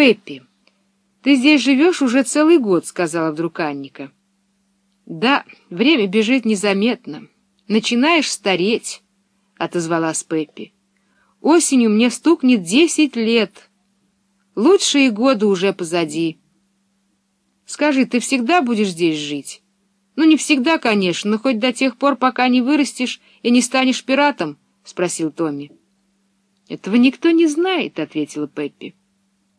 Пеппи, ты здесь живешь уже целый год, — сказала вдруг Анника. — Да, время бежит незаметно. Начинаешь стареть, — отозвалась Пеппи. — Осенью мне стукнет десять лет. Лучшие годы уже позади. Скажи, ты всегда будешь здесь жить? Ну, не всегда, конечно, но хоть до тех пор, пока не вырастешь и не станешь пиратом, — спросил Томми. — Этого никто не знает, — ответила Пеппи.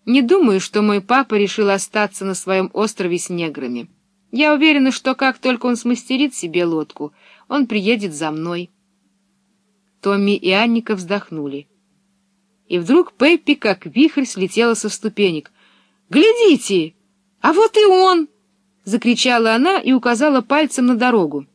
Не думаю, что мой папа решил остаться на своем острове с неграми. Я уверена, что как только он смастерит себе лодку, он приедет за мной. Томми и Анника вздохнули. И вдруг Пеппи, как вихрь, слетела со ступенек. «Глядите! А вот и он!» — закричала она и указала пальцем на дорогу.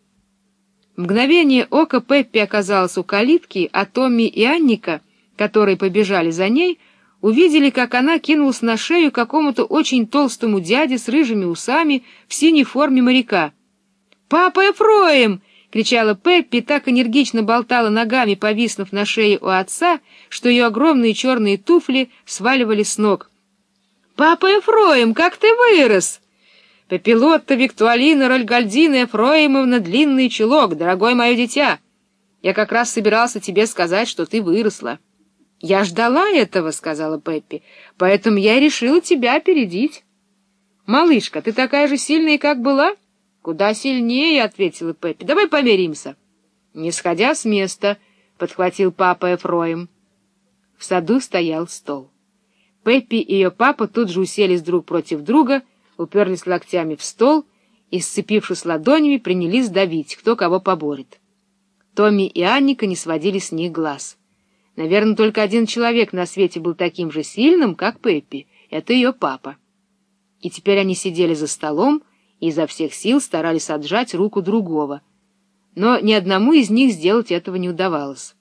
мгновение ока Пеппи оказалась у калитки, а Томми и Анника, которые побежали за ней, увидели, как она кинулась на шею какому-то очень толстому дяде с рыжими усами в синей форме моряка. «Папа Эфроем!» — кричала Пеппи, так энергично болтала ногами, повиснув на шее у отца, что ее огромные черные туфли сваливали с ног. «Папа Эфроем, как ты вырос!» «Пепелотта Виктуалина Рольгальдина Эфроемовна длинный чулок, дорогой мое дитя! Я как раз собирался тебе сказать, что ты выросла». — Я ждала этого, — сказала Пеппи, — поэтому я решила тебя опередить. — Малышка, ты такая же сильная, как была? — Куда сильнее, — ответила Пеппи. — Давай помиримся. — Не сходя с места, — подхватил папа Эфроем. В саду стоял стол. Пеппи и ее папа тут же уселись друг против друга, уперлись локтями в стол и, сцепившись ладонями, принялись давить, кто кого поборет. Томми и Анника не сводили с них глаз. Наверное, только один человек на свете был таким же сильным, как Пеппи. Это ее папа. И теперь они сидели за столом и изо всех сил старались отжать руку другого. Но ни одному из них сделать этого не удавалось.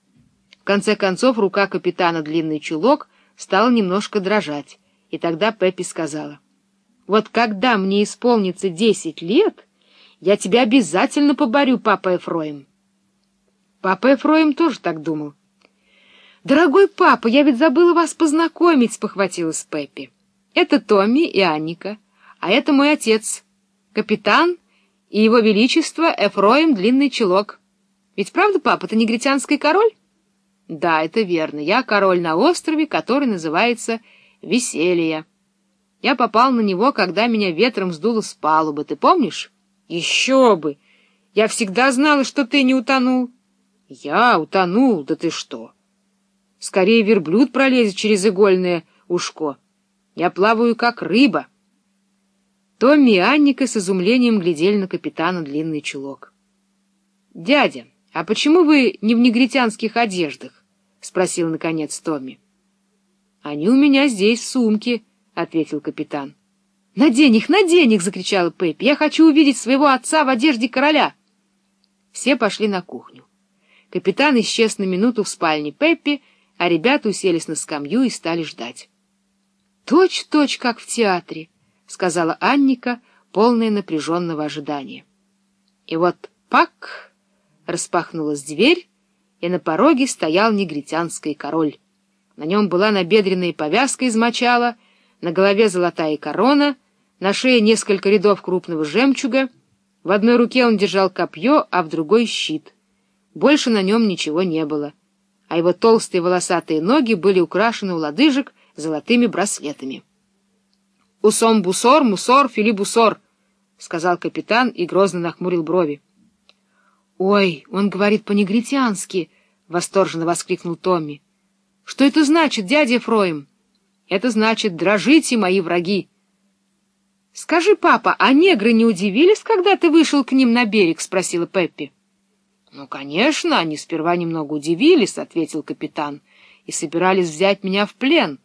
В конце концов, рука капитана Длинный Чулок стала немножко дрожать, и тогда Пеппи сказала, «Вот когда мне исполнится десять лет, я тебя обязательно поборю, папа Эфроем». Папа Эфроем тоже так думал. «Дорогой папа, я ведь забыла вас познакомить», — спохватилась Пеппи. «Это Томми и Анника, а это мой отец, капитан и его величество Эфроем Длинный Чулок. Ведь правда, папа, ты негритянский король?» «Да, это верно. Я король на острове, который называется Веселье. Я попал на него, когда меня ветром сдуло с палубы, ты помнишь?» «Еще бы! Я всегда знала, что ты не утонул». «Я утонул? Да ты что!» Скорее верблюд пролезет через игольное ушко. Я плаваю, как рыба. Томми и Анника с изумлением глядели на капитана длинный чулок. — Дядя, а почему вы не в негритянских одеждах? — спросил, наконец, Томми. — Они у меня здесь в сумке, — ответил капитан. — Надень их, надень их! — закричала Пеппи. — Я хочу увидеть своего отца в одежде короля! Все пошли на кухню. Капитан исчез на минуту в спальне Пеппи, а ребята уселись на скамью и стали ждать. «Точь-точь, как в театре», — сказала Анника, полная напряженного ожидания. И вот пак! распахнулась дверь, и на пороге стоял негритянский король. На нем была набедренная повязка из мочала, на голове золотая корона, на шее несколько рядов крупного жемчуга, в одной руке он держал копье, а в другой — щит. Больше на нем ничего не было — а его толстые волосатые ноги были украшены у лодыжек золотыми браслетами. — Усом бусор, мусор, филибусор, — сказал капитан и грозно нахмурил брови. — Ой, он говорит по-негритянски! — восторженно воскликнул Томми. — Что это значит, дядя Фроем? — Это значит «дрожите, мои враги». — Скажи, папа, а негры не удивились, когда ты вышел к ним на берег? — спросила Пеппи. «Ну, конечно, они сперва немного удивились», — ответил капитан, — «и собирались взять меня в плен.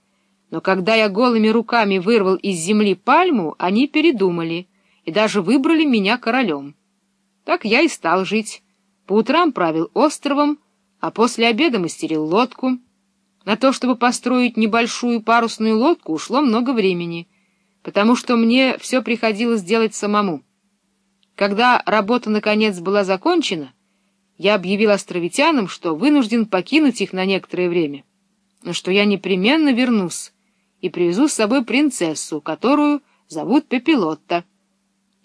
Но когда я голыми руками вырвал из земли пальму, они передумали и даже выбрали меня королем. Так я и стал жить. По утрам правил островом, а после обеда мастерил лодку. На то, чтобы построить небольшую парусную лодку, ушло много времени, потому что мне все приходилось делать самому. Когда работа, наконец, была закончена, я объявил островитянам, что вынужден покинуть их на некоторое время, но что я непременно вернусь, и привезу с собой принцессу, которую зовут Пепелотта.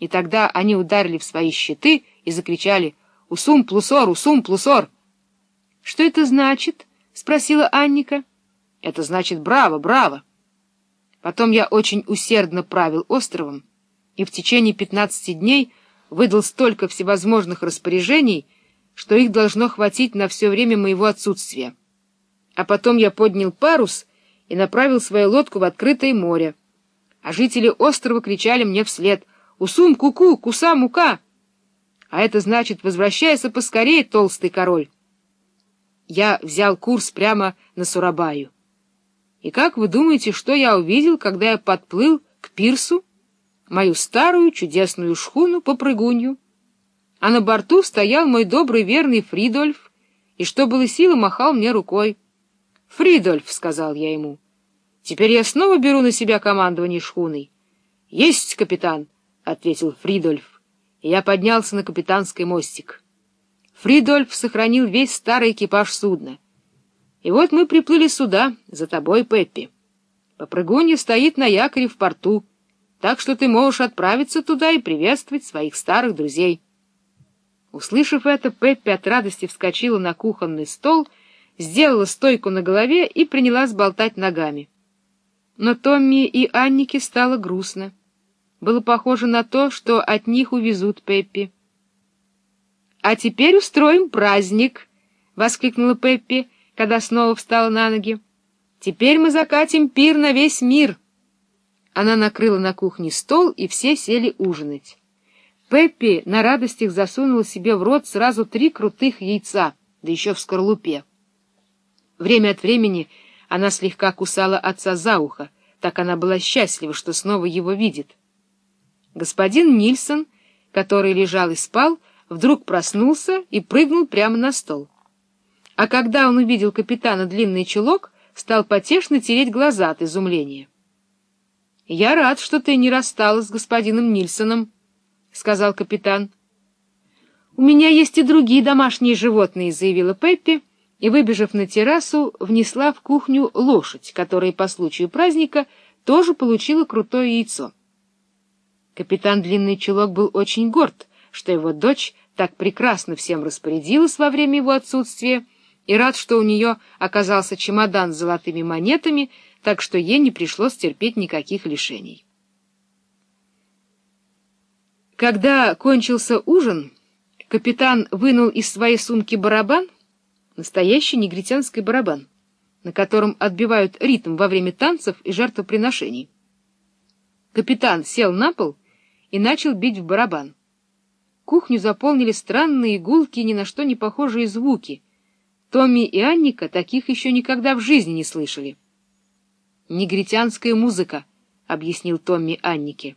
И тогда они ударили в свои щиты и закричали «Усум плусор! Усум плусор!» «Что это значит?» — спросила Анника. «Это значит «Браво! Браво!» Потом я очень усердно правил островом, и в течение пятнадцати дней выдал столько всевозможных распоряжений, что их должно хватить на все время моего отсутствия. А потом я поднял парус и направил свою лодку в открытое море, а жители острова кричали мне вслед «Усум, куку, куса, мука!» А это значит «Возвращайся поскорее, толстый король!» Я взял курс прямо на Сурабаю. И как вы думаете, что я увидел, когда я подплыл к пирсу? Мою старую чудесную шхуну по прыгунью. А на борту стоял мой добрый верный Фридольф, и что было силы махал мне рукой. «Фридольф», — сказал я ему, — «теперь я снова беру на себя командование шхуной». «Есть, капитан», — ответил Фридольф, и я поднялся на капитанский мостик. Фридольф сохранил весь старый экипаж судна. И вот мы приплыли сюда, за тобой, Пеппи. Попрыгунья стоит на якоре в порту, так что ты можешь отправиться туда и приветствовать своих старых друзей. Услышав это, Пеппи от радости вскочила на кухонный стол, сделала стойку на голове и принялась болтать ногами. Но Томми и Аннике стало грустно. Было похоже на то, что от них увезут Пеппи. «А теперь устроим праздник!» — воскликнула Пеппи, когда снова встала на ноги. «Теперь мы закатим пир на весь мир!» Она накрыла на кухне стол, и все сели ужинать. Пеппи на радостях засунула себе в рот сразу три крутых яйца, да еще в скорлупе. Время от времени она слегка кусала отца за ухо, так она была счастлива, что снова его видит. Господин Нильсон, который лежал и спал, вдруг проснулся и прыгнул прямо на стол. А когда он увидел капитана длинный чулок, стал потешно тереть глаза от изумления. — Я рад, что ты не рассталась с господином Нильсоном, — сказал капитан. — У меня есть и другие домашние животные, — заявила Пеппи, и, выбежав на террасу, внесла в кухню лошадь, которая по случаю праздника тоже получила крутое яйцо. Капитан Длинный Чулок был очень горд — что его дочь так прекрасно всем распорядилась во время его отсутствия, и рад, что у нее оказался чемодан с золотыми монетами, так что ей не пришлось терпеть никаких лишений. Когда кончился ужин, капитан вынул из своей сумки барабан, настоящий негритянский барабан, на котором отбивают ритм во время танцев и жертвоприношений. Капитан сел на пол и начал бить в барабан. Кухню заполнили странные гулки ни на что не похожие звуки. Томми и Анника таких еще никогда в жизни не слышали. «Негритянская музыка», — объяснил Томми Аннике.